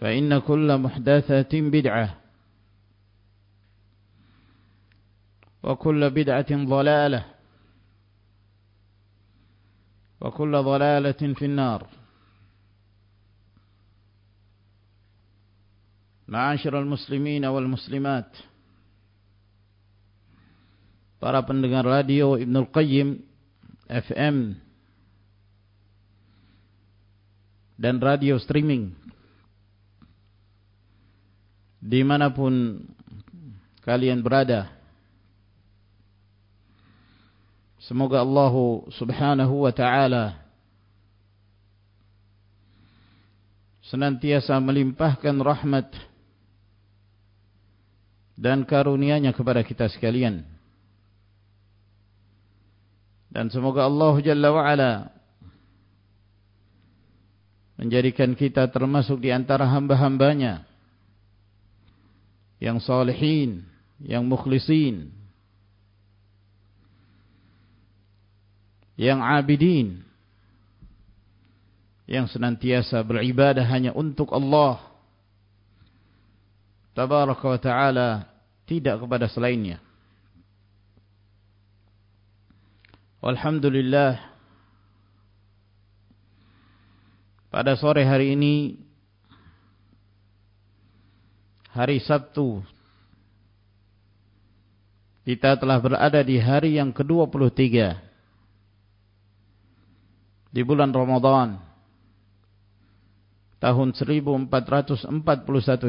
فإن كل محدثة بدعة. وكل بدعة ضلالة. وكل ضلالة في النار. معاشر المسلمين والمسلمات. Para pendengar radio Ibnul Qayyim FM dan radio streaming. Dimanapun kalian berada. Semoga Allah subhanahu wa ta'ala senantiasa melimpahkan rahmat dan karunia-Nya kepada kita sekalian. Dan semoga Allah Jalla wa'ala menjadikan kita termasuk di antara hamba-hambanya yang salihin, yang mukhlisin, yang abidin, yang senantiasa beribadah hanya untuk Allah. Tabaraka wa ta'ala tidak kepada selainnya. Alhamdulillah pada sore hari ini hari Sabtu. Kita telah berada di hari yang ke-23 di bulan Ramadan. Tahun 1441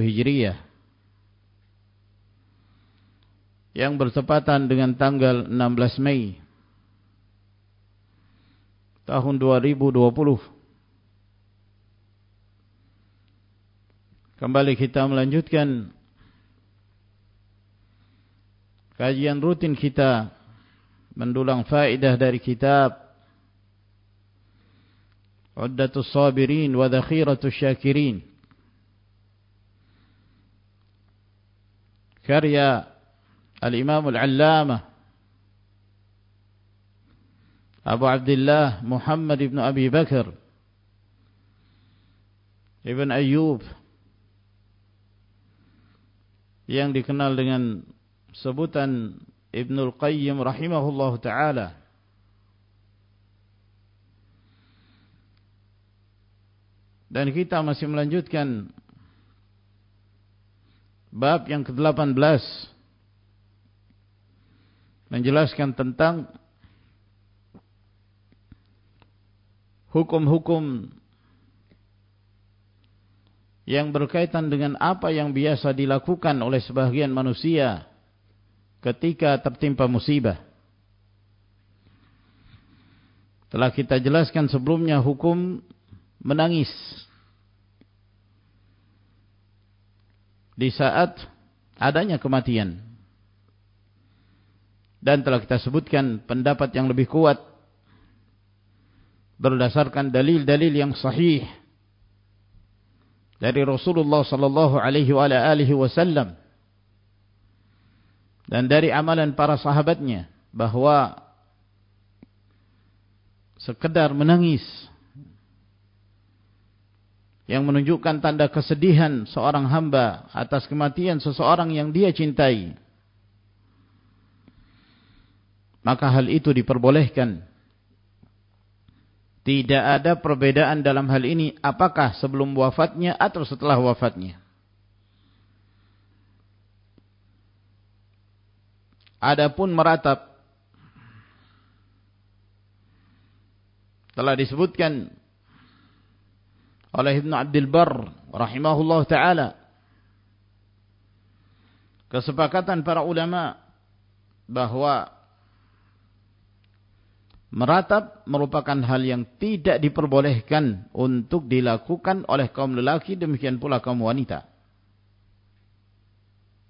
Hijriah. Yang bertepatan dengan tanggal 16 Mei. Tahun 2020 kembali kita melanjutkan kajian rutin kita mendulang faedah dari kitab Uddatus Sabirin wa Dhakhiratus Syakirin. Karya Al-Imam Al-Allamah Abu Abdullah Muhammad ibn Abi Bakar Ibn Ayyub yang dikenal dengan sebutan Ibnul Qayyim rahimahullah ta'ala. Dan kita masih melanjutkan bab yang ke-18 menjelaskan tentang hukum-hukum yang berkaitan dengan apa yang biasa dilakukan oleh sebahagian manusia ketika tertimpa musibah. Telah kita jelaskan sebelumnya hukum menangis di saat adanya kematian. Dan telah kita sebutkan pendapat yang lebih kuat berdasarkan dalil-dalil yang sahih dari Rasulullah sallallahu alaihi wasallam dan dari amalan para sahabatnya bahwa sekedar menangis yang menunjukkan tanda kesedihan seorang hamba atas kematian seseorang yang dia cintai maka hal itu diperbolehkan tidak ada perbedaan dalam hal ini. Apakah sebelum wafatnya atau setelah wafatnya? Adapun meratap telah disebutkan oleh Ibn Abdul Bar rahimahullah taala kesepakatan para ulama bahawa meratap merupakan hal yang tidak diperbolehkan untuk dilakukan oleh kaum lelaki demikian pula kaum wanita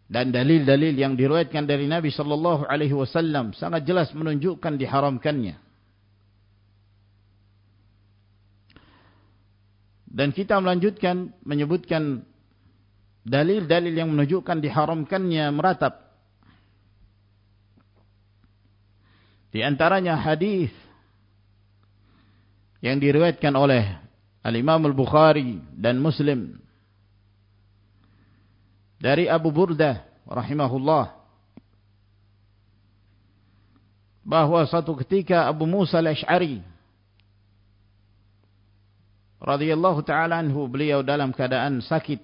dan dalil-dalil yang diriwayatkan dari Nabi sallallahu alaihi wasallam sangat jelas menunjukkan diharamkannya. Dan kita melanjutkan menyebutkan dalil-dalil yang menunjukkan diharamkannya meratap. Di antaranya hadis yang diriwayatkan oleh Al-Imam Al-Bukhari dan Muslim dari Abu Burdah rahimahullah bahwa satu ketika Abu Musa al-Ash'ari radhiyallahu taala anhu beliau dalam keadaan sakit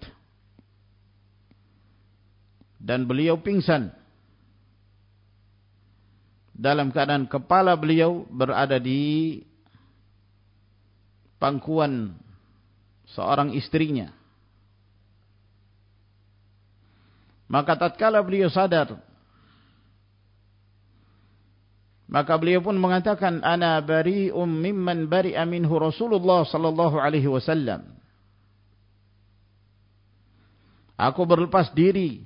dan beliau pingsan dalam keadaan kepala beliau berada di pangkuan seorang istrinya. Maka tatkala beliau sadar maka beliau pun mengatakan ana bari'um mimman bari'a minhu Rasulullah sallallahu alaihi wasallam. Aku berlepas diri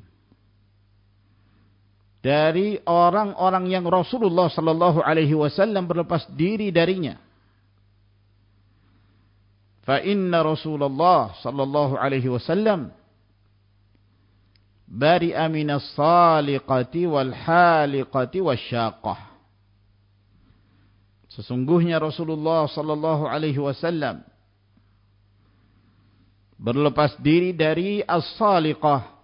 dari orang-orang yang Rasulullah sallallahu alaihi wasallam berlepas diri darinya. Fa inna Rasulullah sallallahu alaihi wasallam bari'a minas saliqati wal haliqati wasyaqah. Sesungguhnya Rasulullah sallallahu alaihi wasallam berlepas diri dari as-saliqah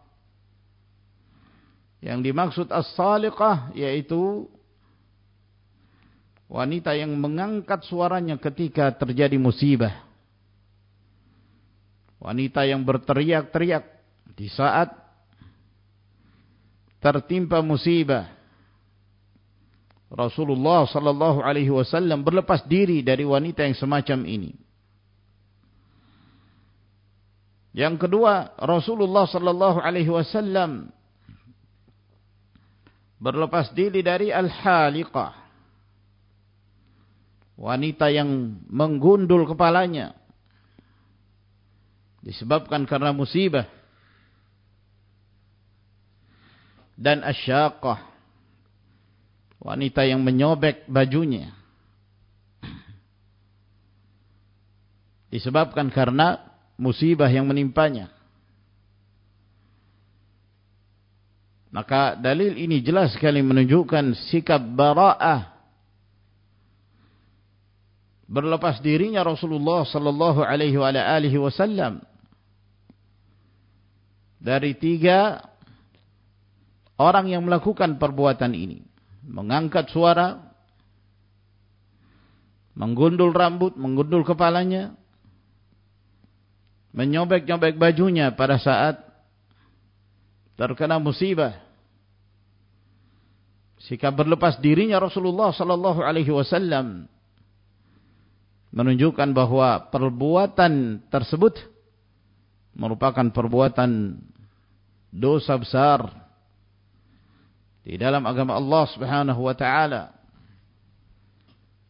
yang dimaksud as-saliqah yaitu wanita yang mengangkat suaranya ketika terjadi musibah. Wanita yang berteriak-teriak di saat tertimpa musibah. Rasulullah sallallahu alaihi wasallam berlepas diri dari wanita yang semacam ini. Yang kedua Rasulullah sallallahu alaihi wasallam berlepas diri dari al-haliqah. Wanita yang menggundul kepalanya. Disebabkan karena musibah. Dan asyaqah. Wanita yang menyobek bajunya. Disebabkan karena musibah yang menimpanya maka dalil ini jelas sekali menunjukkan sikap bara'ah. Berlepas dirinya Rasulullah sallallahu alaihi wasallam. Dari tiga orang yang melakukan perbuatan ini. Mengangkat suara menggundul rambut menggundul kepalanya menyobek-nyobek bajunya pada saat terkena musibah sikap berlepas dirinya Rasulullah sallallahu alaihi wasallam menunjukkan bahwa perbuatan tersebut merupakan perbuatan dosa besar di dalam agama Allah Subhanahu wa taala.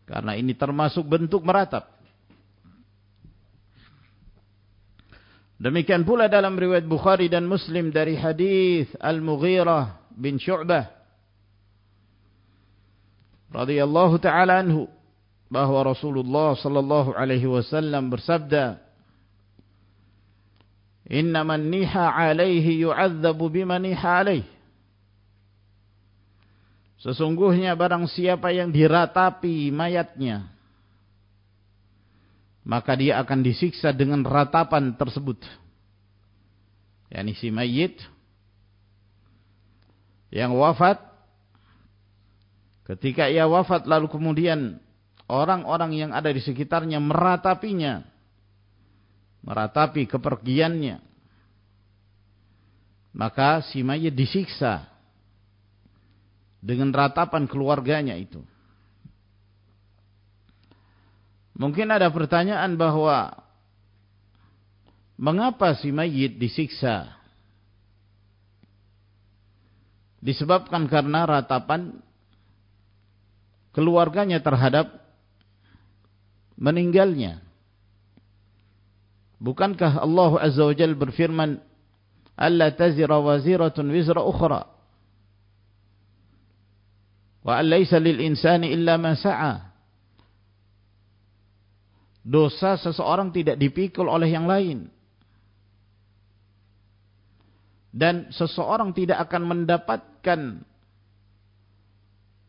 Karena ini termasuk bentuk meratap. Demikian pula dalam riwayat Bukhari dan Muslim dari hadis Al-Mughirah bin Syu'bah radhiyallahu taala anhu bahwa Rasulullah sallallahu alaihi wasallam bersabda Inna man niha alaihi yu'adzabu bima niha alaihi. Sesungguhnya barang siapa yang diratapi mayatnya maka dia akan disiksa dengan ratapan tersebut. Yakni si mayit yang wafat Ketika ia wafat lalu kemudian orang-orang yang ada di sekitarnya meratapinya. Meratapi kepergiannya. Maka si mayat disiksa. Dengan ratapan keluarganya itu. Mungkin ada pertanyaan bahawa. Mengapa si mayit disiksa? Disebabkan karena ratapan keluarganya terhadap meninggalnya. Bukankah Allah Azza wa Jal berfirman, Alla tazira waziratun wizra ukhra. Wa allaysa lil insani illa ma sa'a. Dosa seseorang tidak dipikul oleh yang lain. Dan seseorang tidak akan mendapatkan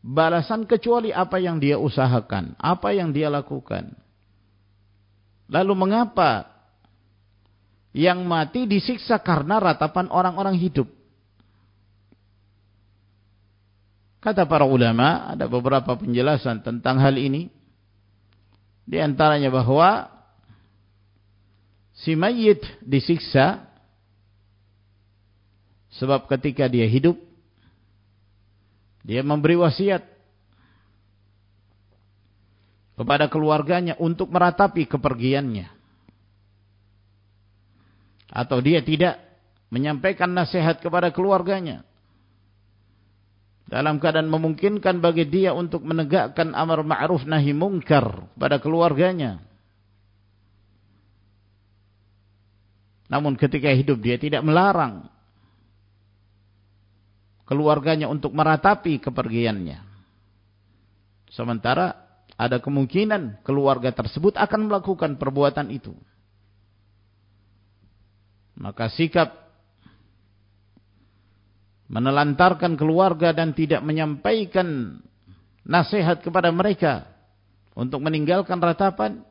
balasan kecuali apa yang dia usahakan, apa yang dia lakukan. Lalu mengapa yang mati disiksa karena ratapan orang-orang hidup? Kata para ulama, ada beberapa penjelasan tentang hal ini. Di antaranya bahawa si mayit disiksa sebab ketika dia hidup dia memberi wasiat kepada keluarganya untuk meratapi kepergiannya. Atau dia tidak menyampaikan nasihat kepada keluarganya. Dalam keadaan memungkinkan bagi dia untuk menegakkan amar ma'ruf nahi mungkar pada keluarganya. Namun ketika hidup dia tidak melarang keluarganya untuk meratapi kepergiannya. Sementara ada kemungkinan keluarga tersebut akan melakukan perbuatan itu. Maka sikap menelantarkan keluarga dan tidak menyampaikan nasihat kepada mereka untuk meninggalkan ratapan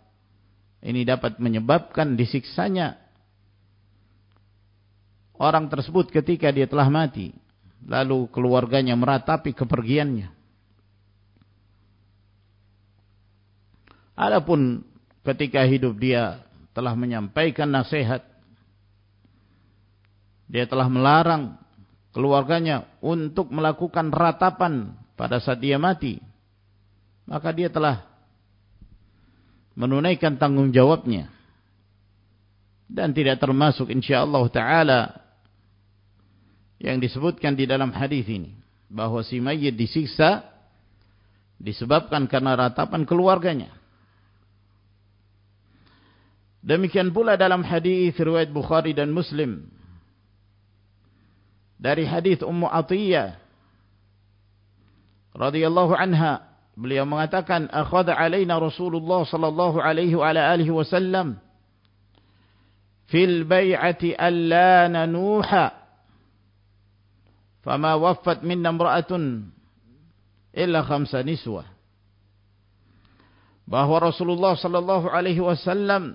ini dapat menyebabkan disiksanya orang tersebut ketika dia telah mati lalu keluarganya meratapi kepergiannya. Adapun ketika hidup dia telah menyampaikan nasihat, dia telah melarang keluarganya untuk melakukan ratapan pada saat dia mati, maka dia telah menunaikan tanggung jawabnya dan tidak termasuk insyaallah taala yang disebutkan di dalam hadis ini bahwa si mayit disiksa disebabkan karena ratapan keluarganya. Demikian pula dalam hadis riwayat Bukhari dan Muslim dari hadis Ummu Atiyah radhiyallahu anha beliau mengatakan akhadha alaina Rasulullah sallallahu alaihi wa alihi wasallam fil bai'ati alla nanuha Fama wafat minna mra'atun illa khamsa niswa. Bahawa Rasulullah sallallahu alaihi wasallam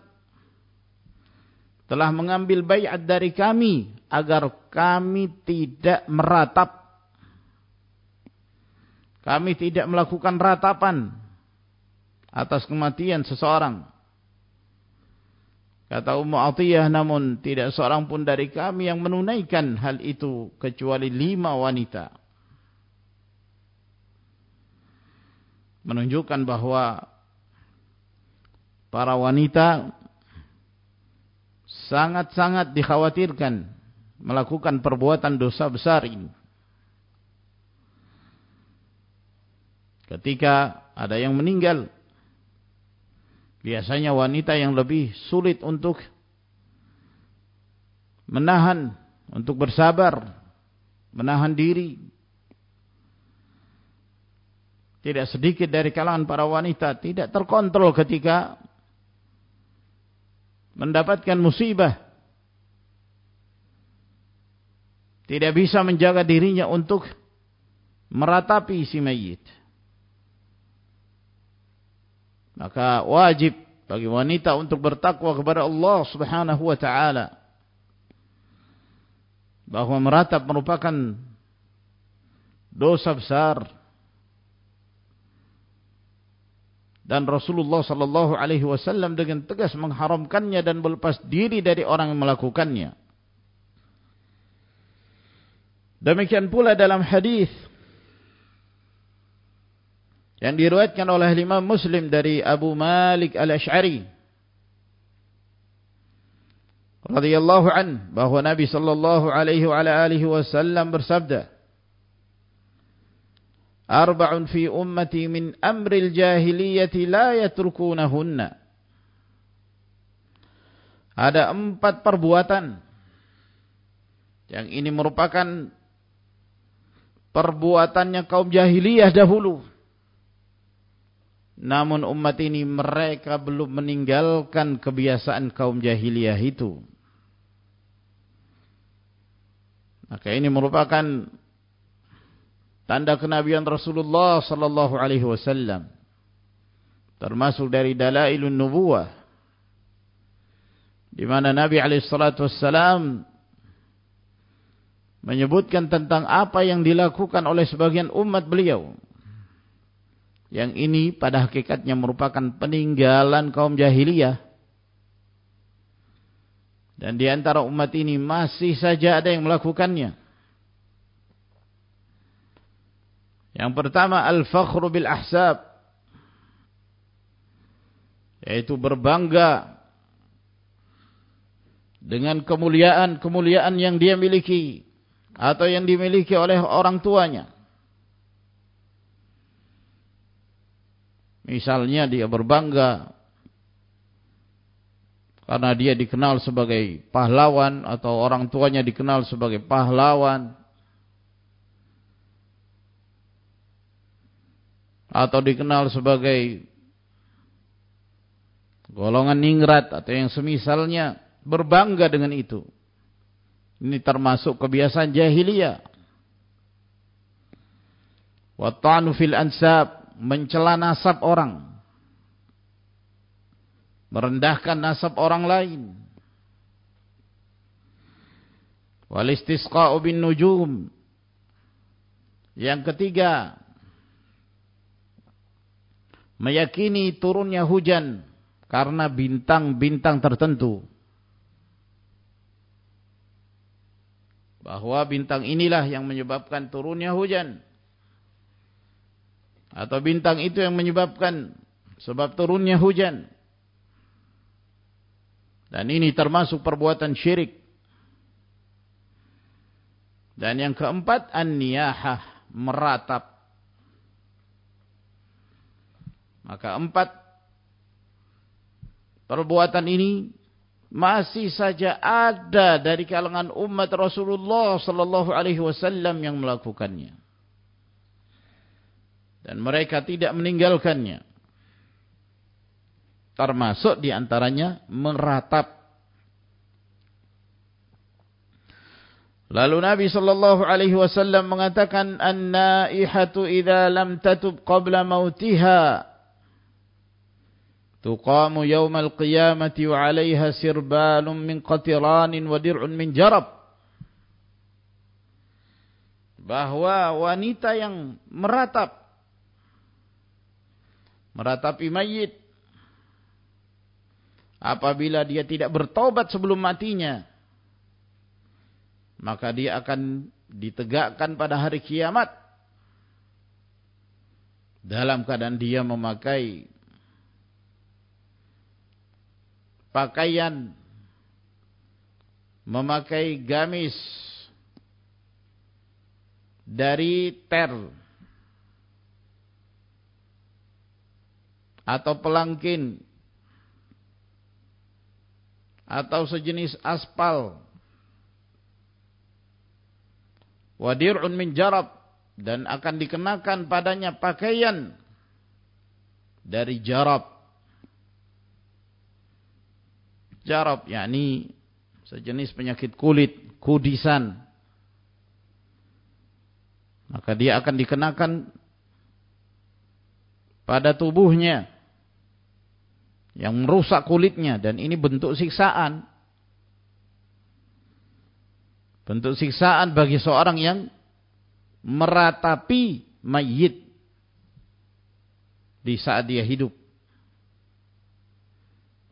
telah mengambil bayat dari kami agar kami tidak meratap. Kami tidak melakukan ratapan atas kematian seseorang. Kata Ummu Atiyah namun tidak seorang pun dari kami yang menunaikan hal itu kecuali lima wanita. Menunjukkan bahawa para wanita sangat-sangat dikhawatirkan melakukan perbuatan dosa besar ini. Ketika ada yang meninggal Biasanya wanita yang lebih sulit untuk menahan, untuk bersabar, menahan diri. Tidak sedikit dari kalangan para wanita tidak terkontrol ketika mendapatkan musibah. Tidak bisa menjaga dirinya untuk meratapi si mayit. Maka wajib bagi wanita untuk bertakwa kepada Allah subhanahu wa ta'ala. Bahawa meratap merupakan dosa besar. Dan Rasulullah sallallahu alaihi wasallam dengan tegas mengharamkannya dan berlepas diri dari orang yang melakukannya. Demikian pula dalam hadis yang diriwayatkan oleh Imam Muslim dari Abu Malik Al-Asy'ari radhiyallahu an bahwa Nabi sallallahu alaihi wa alihi wasallam bersabda Arba'un fi ummati min amri al-jahiliyyati la yatrukunahunna. Ada empat perbuatan yang ini merupakan perbuatannya kaum jahiliyah dahulu namun umat ini mereka belum meninggalkan kebiasaan kaum jahiliyah itu. Maka ini merupakan tanda kenabian Rasulullah sallallahu alaihi wasallam. Termasuk dari dalailun nubuwah. Di mana Nabi alaihi salatu wasallam menyebutkan tentang apa yang dilakukan oleh sebagian umat beliau yang ini pada hakikatnya merupakan peninggalan kaum jahiliyah. Dan di antara umat ini masih saja ada yang melakukannya. Yang pertama al-fakhru bil ahsab yaitu berbangga dengan kemuliaan-kemuliaan yang dia miliki atau yang dimiliki oleh orang tuanya. Misalnya dia berbangga karena dia dikenal sebagai pahlawan atau orang tuanya dikenal sebagai pahlawan atau dikenal sebagai golongan ningrat atau yang semisalnya berbangga dengan itu. Ini termasuk kebiasaan jahiliyah. Wa fil ansab mencela nasab orang. Merendahkan nasab orang lain. Wal istisqa'u bin nujum yang ketiga meyakini turunnya hujan karena bintang-bintang tertentu. Bahwa bintang inilah yang menyebabkan turunnya hujan atau bintang itu yang menyebabkan sebab turunnya hujan. Dan ini termasuk perbuatan syirik. Dan yang keempat an-niyahah meratap. Maka empat perbuatan ini masih saja ada dari kalangan umat Rasulullah sallallahu alaihi wasallam yang melakukannya dan mereka tidak meninggalkannya. Termasuk di antaranya meratap. Lalu Nabi sallallahu alaihi wasallam mengatakan an-naihatu idza lam tatub qabla mautiha tuqamu yawmal qiyamati wa 'alayha sirbalun min qatiranin wa dir'un min jarab bahwa wanita yang meratap meratapi mayit. Apabila dia tidak bertaubat sebelum matinya maka dia akan ditegakkan pada hari kiamat. Dalam keadaan dia memakai pakaian memakai gamis dari ter atau pelangkin. Atau sejenis aspal. Wadir'un min jarab. Dan akan dikenakan padanya pakaian dari jarab. Jarab yakni sejenis penyakit kulit kudisan. Maka dia akan dikenakan pada tubuhnya yang merusak kulitnya. Dan ini bentuk siksaan. Bentuk siksaan bagi seorang yang meratapi mayit di saat dia hidup.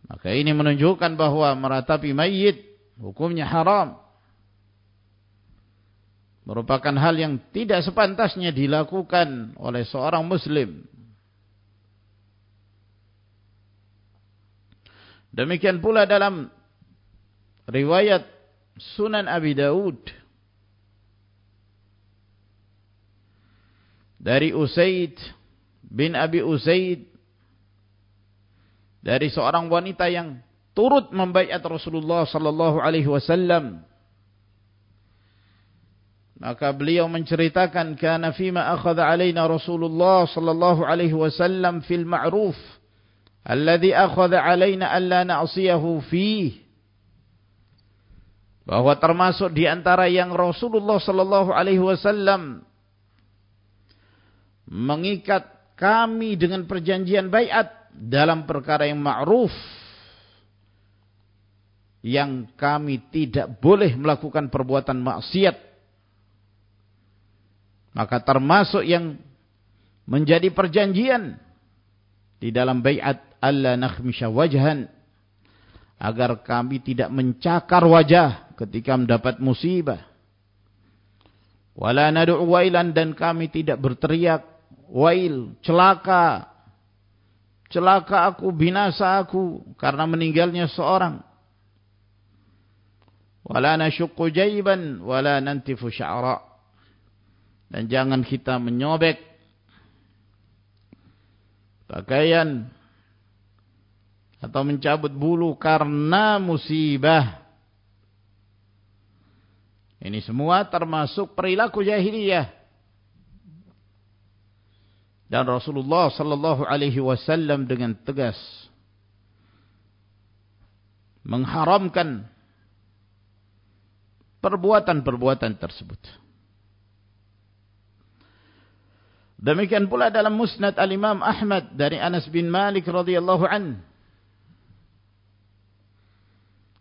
Maka ini menunjukkan bahwa meratapi mayit hukumnya haram. Merupakan hal yang tidak sepantasnya dilakukan oleh seorang muslim Demikian pula dalam riwayat Sunan Abi Daud. Dari Usaid bin Abi Usaid. Dari seorang wanita yang turut membaiat Rasulullah sallallahu alaihi wasallam. Maka beliau menceritakan kana fima akhadha alaina Rasulullah sallallahu alaihi wasallam fil ma'ruf alladhi akhadha alaina alla na'siyahu fi bahwa termasuk di antara yang Rasulullah sallallahu alaihi wasallam mengikat kami dengan perjanjian baiat dalam perkara yang ma'ruf yang kami tidak boleh melakukan perbuatan maksiat. Maka termasuk yang menjadi perjanjian di dalam baiat alla nakhmisha wajhan agar kami tidak mencakar wajah ketika mendapat musibah. Wala nad'u wailan dan kami tidak berteriak wail celaka celaka aku binasa aku karena meninggalnya seorang. Wala nasyqu jayban wala nantifu sya'ra. Dan jangan kita menyobek pakaian atau mencabut bulu karena musibah. Ini semua termasuk perilaku jahiliyah. Dan Rasulullah sallallahu alaihi wasallam dengan tegas mengharamkan perbuatan-perbuatan tersebut. Demikian pula dalam Musnad Al-Imam Ahmad dari Anas bin Malik radhiyallahu anhu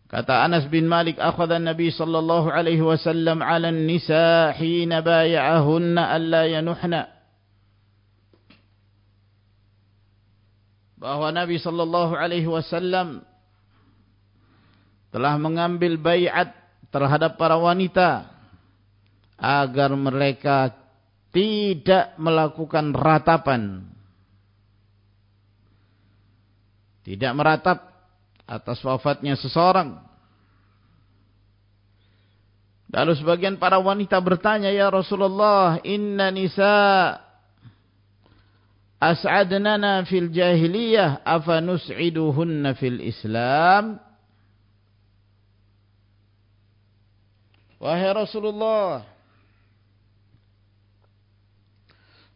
Kata Anas bin Malik akhadha Nabi sallallahu alaihi wasallam 'ala an-nisa hina bay'ahunna alla yanuhna. Bahwa Nabi sallallahu alaihi wasallam telah mengambil baiat terhadap para wanita agar mereka tidak melakukan ratapan tidak meratap atas wafatnya seseorang. Lalu sebagian para wanita bertanya, Ya Rasulullah, inna nisa as'adnana fil jahiliyah, afa nus'iduhunna fil islam? Wahai Rasulullah,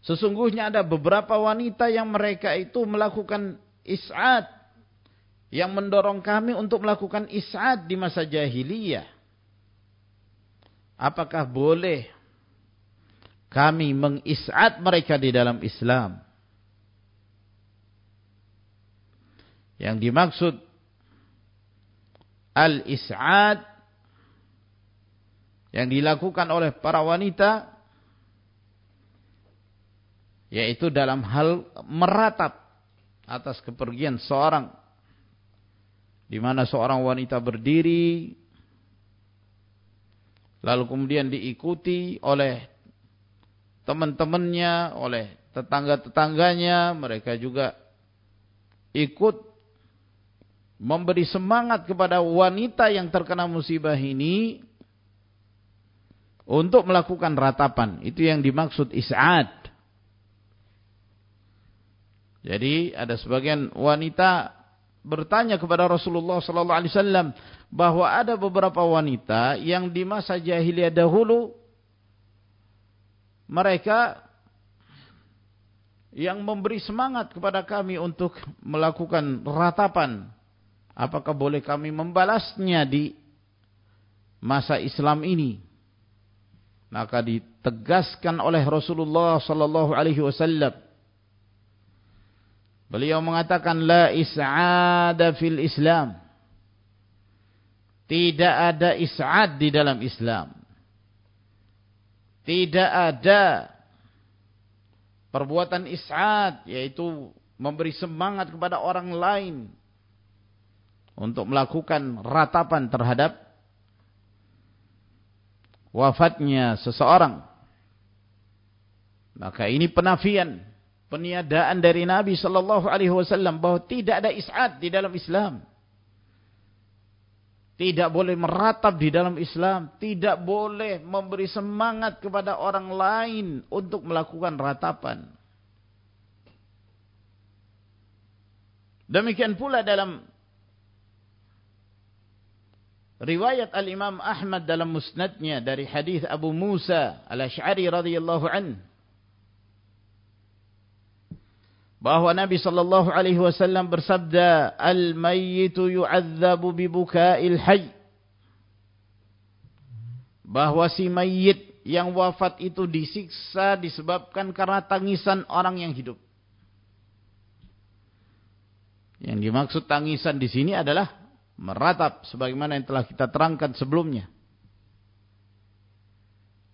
sesungguhnya ada beberapa wanita yang mereka itu melakukan is'ad, yang mendorong kami untuk melakukan is'ad di masa jahiliyah. Apakah boleh kami mengis'ad mereka di dalam Islam? Yang dimaksud al-is'ad yang dilakukan oleh para wanita yaitu dalam hal meratap atas kepergian seorang di mana seorang wanita berdiri lalu kemudian diikuti oleh teman-temannya, oleh tetangga-tetangganya, mereka juga ikut memberi semangat kepada wanita yang terkena musibah ini untuk melakukan ratapan. Itu yang dimaksud is'ad. Jadi ada sebagian wanita bertanya kepada Rasulullah sallallahu alaihi wasallam bahwa ada beberapa wanita yang di masa jahiliyah dahulu mereka yang memberi semangat kepada kami untuk melakukan ratapan. Apakah boleh kami membalasnya di masa Islam ini? Maka ditegaskan oleh Rasulullah sallallahu alaihi wasallam. Beliau mengatakan la is'ada fil Islam. Tidak ada is'ad di dalam Islam. Tidak ada perbuatan is'ad yaitu memberi semangat kepada orang lain untuk melakukan ratapan terhadap wafatnya seseorang. Maka ini penafian, peniadaan dari Nabi sallallahu alaihi wasallam bahwa tidak ada is'ad di dalam Islam. Tidak boleh meratap di dalam Islam, tidak boleh memberi semangat kepada orang lain untuk melakukan ratapan. Demikian pula dalam riwayat Al-Imam Ahmad dalam musnadnya dari hadis Abu Musa Al-Ash'ari radhiyallahu anhu bahwa Nabi sallallahu alaihi wasallam bersabda al-mayyitu yu'adzabu bi buka'il hayy. Bahwa si mayit yang wafat itu disiksa disebabkan karena tangisan orang yang hidup. Yang dimaksud tangisan di sini adalah meratap sebagaimana yang telah kita terangkan sebelumnya.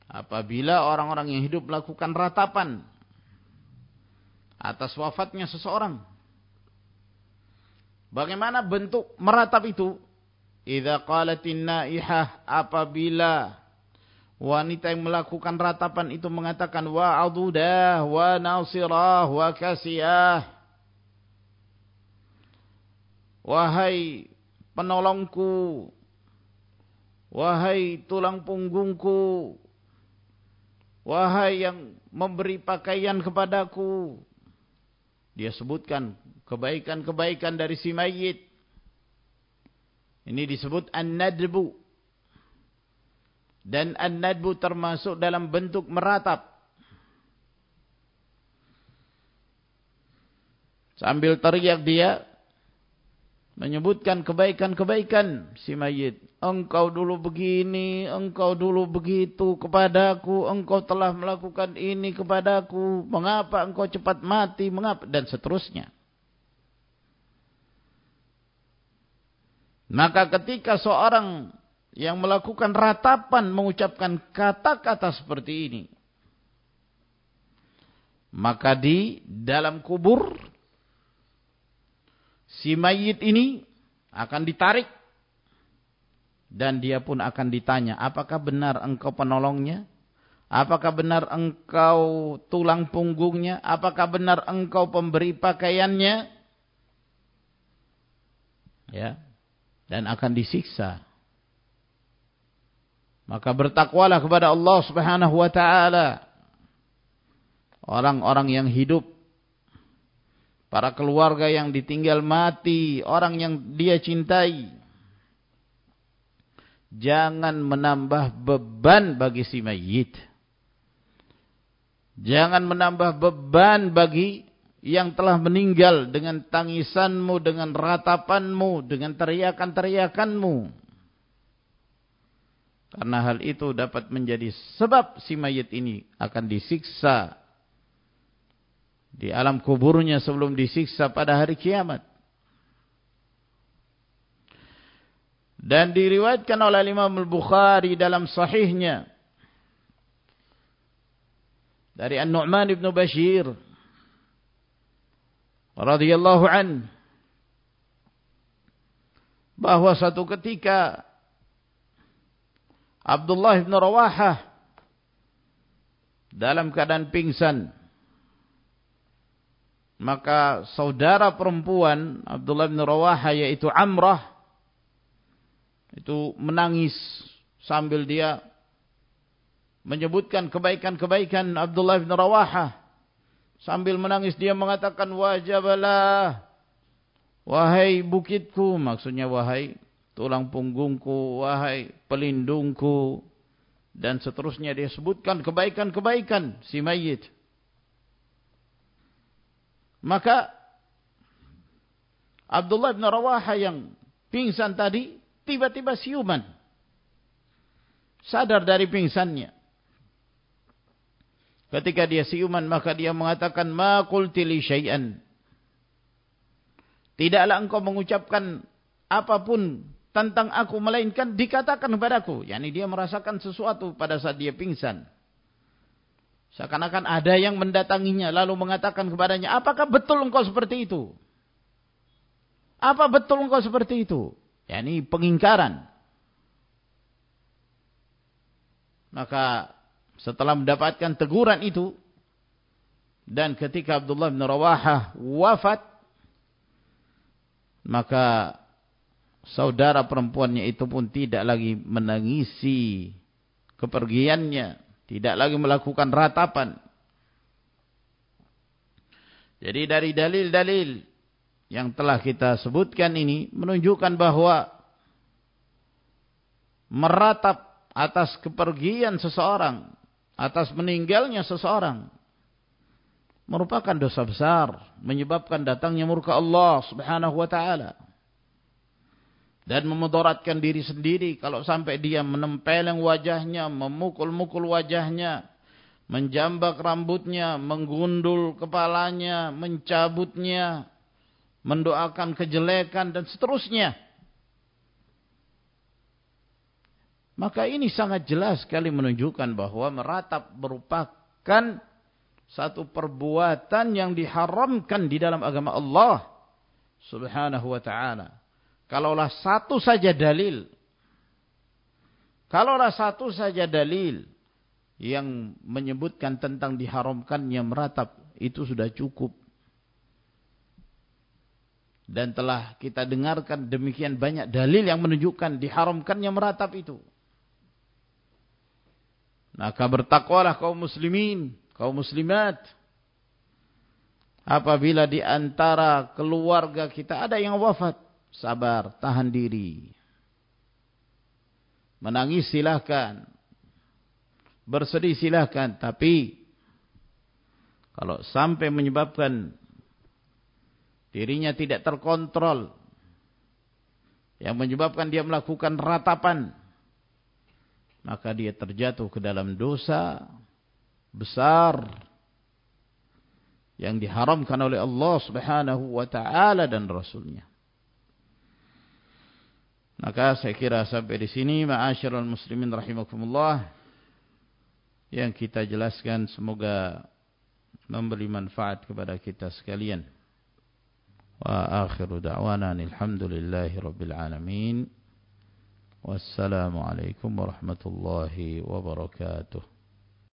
Apabila orang-orang yang hidup melakukan ratapan atas wafatnya seseorang. Bagaimana bentuk meratap itu? Idza qalatin naihah apabila wanita yang melakukan ratapan itu mengatakan wa adudah wa nasirah wa kasiyah wahai penolongku wahai tulang punggungku wahai yang memberi pakaian kepadaku dia sebutkan kebaikan-kebaikan dari si mayit. Ini disebut an-nadbu. Dan an-nadbu termasuk dalam bentuk meratap. Sambil teriak dia menyebutkan kebaikan-kebaikan. Si mayit engkau dulu begini, engkau dulu begitu kepadaku, engkau telah melakukan ini kepadaku, mengapa engkau cepat mati, mengapa, dan seterusnya. Maka ketika seorang yang melakukan ratapan mengucapkan kata-kata seperti ini, maka di dalam kubur, si mayit ini akan ditarik dan dia pun akan ditanya, apakah benar engkau penolongnya? Apakah benar engkau tulang punggungnya? Apakah benar engkau pemberi pakaiannya? Ya. Dan akan disiksa. Maka bertakwalah kepada Allah Subhanahu wa taala. Orang-orang yang hidup para keluarga yang ditinggal mati, orang yang dia cintai jangan menambah beban bagi si mayit. Jangan menambah beban bagi yang telah meninggal dengan tangisanmu, dengan ratapanmu, dengan teriakan-teriakanmu. Karena hal itu dapat menjadi sebab si mayit ini akan disiksa di alam kuburnya sebelum disiksa pada hari kiamat. Dan diriwayatkan oleh Imam Al-Bukhari dalam sahihnya. Dari An-Nu'man Ibn Bashir. radhiyallahu an bahwa satu ketika Abdullah bin Rawahah dalam keadaan pingsan maka saudara perempuan Abdullah bin Rawahah yaitu Amrah itu menangis sambil dia menyebutkan kebaikan-kebaikan Abdullah bin Rawahah sambil menangis dia mengatakan wajabalah wahai bukitku. Maksudnya wahai tulang punggungku wahai pelindungku. Dan seterusnya dia sebutkan kebaikan-kebaikan si mayit Maka Abdullah bin Rawaha yang pingsan tadi tiba-tiba siuman. Sadar dari pingsannya. Ketika dia siuman maka dia mengatakan ma qulti li syai'an. Tidaklah engkau mengucapkan apapun tentang aku melainkan dikatakan kepadaku. Yani dia merasakan sesuatu pada saat dia pingsan. Seakan-akan ada yang mendatanginya lalu mengatakan kepadanya, apakah betul engkau seperti itu? Apa betul engkau seperti itu? Ya ini pengingkaran. Maka setelah mendapatkan teguran itu, dan ketika Abdullah bin Rawahah wafat, maka saudara perempuannya itu pun tidak lagi menangisi kepergiannya tidak lagi melakukan ratapan. Jadi dari dalil-dalil yang telah kita sebutkan ini menunjukkan bahawa meratap atas kepergian seseorang, atas meninggalnya seseorang merupakan dosa besar, menyebabkan datangnya murka Allah Subhanahu wa taala dan memudaratkan diri sendiri kalau sampai dia menempeleng wajahnya, memukul-mukul wajahnya, menjambak rambutnya, menggundul kepalanya, mencabutnya, mendoakan kejelekan dan seterusnya. Maka ini sangat jelas sekali menunjukkan bahawa meratap merupakan satu perbuatan yang diharamkan di dalam agama Allah subhanahu wa ta'ala. Kalaulah satu saja dalil. Kalaulah satu saja dalil. Yang menyebutkan tentang diharamkannya meratap. Itu sudah cukup. Dan telah kita dengarkan demikian banyak dalil yang menunjukkan diharamkannya meratap itu. Maka bertakwalah kaum muslimin, kaum muslimat. Apabila di antara keluarga kita ada yang wafat sabar, tahan diri. Menangis silahkan. Bersedih silahkan. Tapi, kalau sampai menyebabkan dirinya tidak terkontrol, yang menyebabkan dia melakukan ratapan, maka dia terjatuh ke dalam dosa besar yang diharamkan oleh Allah subhanahu wa ta'ala dan Rasulnya. Maka saya kira sampai di sini ma'asyiral muslimin rahimakumullah yang kita jelaskan semoga memberi manfaat kepada kita sekalian. Wa akhiru da'wana alhamdulillahi rabbil alamin. Wassalamualaikum warahmatullahi wabarakatuh.